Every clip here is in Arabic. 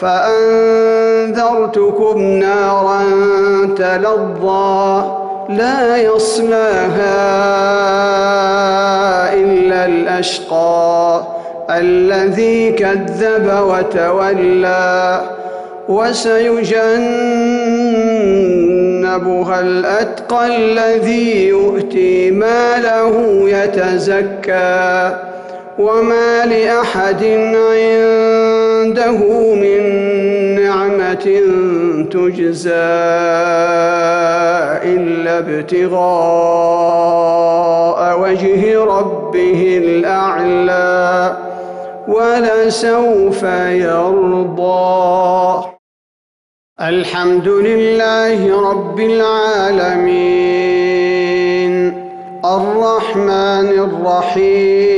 فأنذرتكم نارا تلظى لا يصلاها إلا الأشقى الذي كذب وتولى وسيجنبها الأتقى الذي يؤتي ماله يتزكى وما لأحد عنده من نعمة تجزى إلا ابتغاء وجه ربه الأعلى ولسوف يرضى. الحمد لله رب العالمين. الرحمن الرحيم.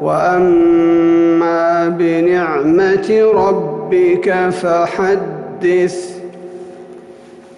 وأما بنعمة ربك فحدث.